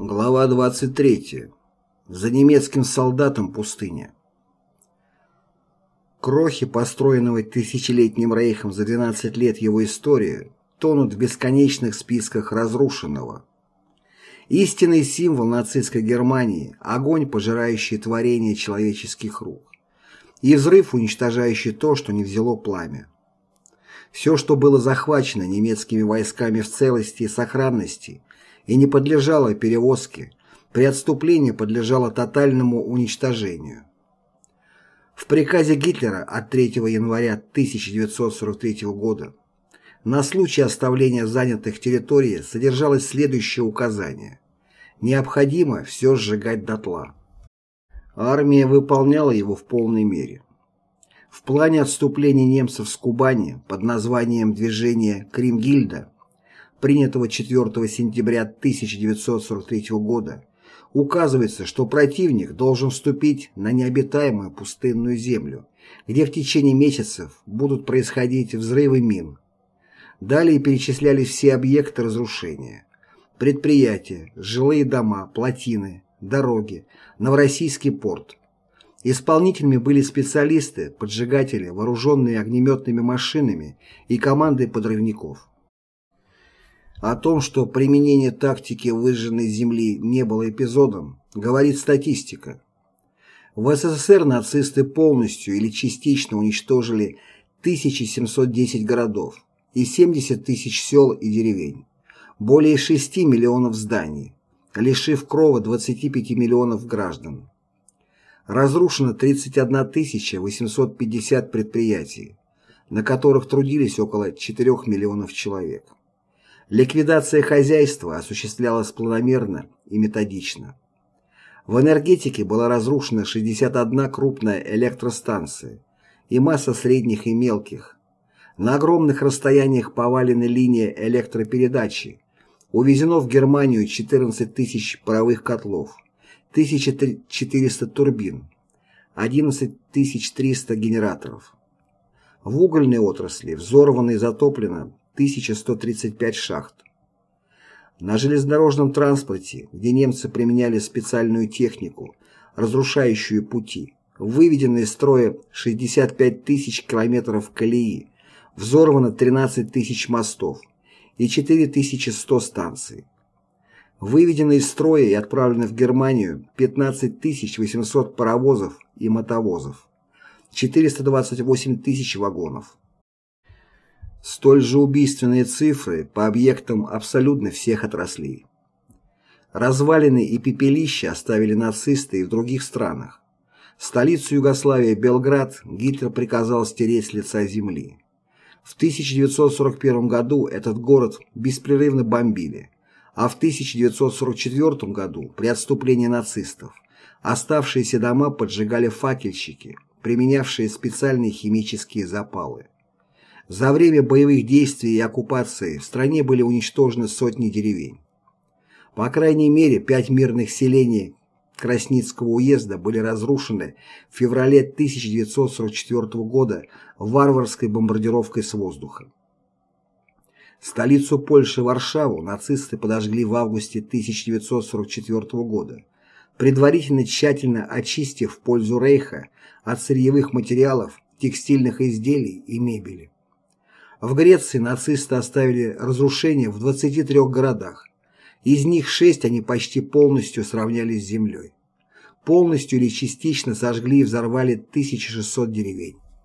Глава 23. За немецким солдатом пустыня. Крохи, построенного тысячелетним рейхом за 12 лет его истории, тонут в бесконечных списках разрушенного. Истинный символ нацистской Германии – огонь, пожирающий творение человеческих рук, и взрыв, уничтожающий то, что не взяло пламя. Все, что было захвачено немецкими войсками в целости и сохранности – и не подлежало перевозке, при отступлении подлежало тотальному уничтожению. В приказе Гитлера от 3 января 1943 года на случай оставления занятых территорий содержалось следующее указание. Необходимо все сжигать дотла. Армия выполняла его в полной мере. В плане отступления немцев с Кубани под названием движения Кримгильда принятого 4 сентября 1943 года, указывается, что противник должен вступить на необитаемую пустынную землю, где в течение месяцев будут происходить взрывы мин. Далее перечислялись все объекты разрушения. Предприятия, жилые дома, плотины, дороги, Новороссийский порт. Исполнителями были специалисты, поджигатели, вооруженные огнеметными машинами и команды подрывников. О том, что применение тактики выжженной земли не было эпизодом, говорит статистика. В СССР нацисты полностью или частично уничтожили 1710 городов и 70 тысяч сел и деревень, более 6 миллионов зданий, лишив крова 25 миллионов граждан. Разрушено 31 850 предприятий, на которых трудились около 4 миллионов человек. Ликвидация хозяйства осуществлялась планомерно и методично. В энергетике была разрушена 61 крупная электростанция и масса средних и мелких. На огромных расстояниях повалены линии электропередачи. Увезено в Германию 14 тысяч паровых котлов, 1400 турбин, 11 300 генераторов. В угольной отрасли взорвано и затоплено 1135 шахт. На железнодорожном транспорте, где немцы применяли специальную технику, разрушающую пути, выведены из строя 65 тысяч километров колеи, взорвано 13 тысяч мостов и 4100 станций. Выведены из строя и отправлены в Германию 15 800 паровозов и мотовозов, 428 тысяч вагонов. Столь же убийственные цифры по объектам абсолютно всех отраслей. Развалины и пепелища оставили нацисты и в других странах. Столицу Югославии Белград Гитлер приказал стереть с лица земли. В 1941 году этот город беспрерывно бомбили, а в 1944 году при отступлении нацистов оставшиеся дома поджигали факельщики, применявшие специальные химические запалы. За время боевых действий и оккупации в стране были уничтожены сотни деревень. По крайней мере, пять мирных селений Красницкого уезда были разрушены в феврале 1944 года варварской бомбардировкой с воздуха. Столицу Польши Варшаву нацисты подожгли в августе 1944 года, предварительно тщательно очистив пользу Рейха от сырьевых материалов, текстильных изделий и мебели. В Греции нацисты оставили разрушения в 23 городах. Из них шесть они почти полностью сравнялись с землей. Полностью или частично сожгли и взорвали 1600 деревень.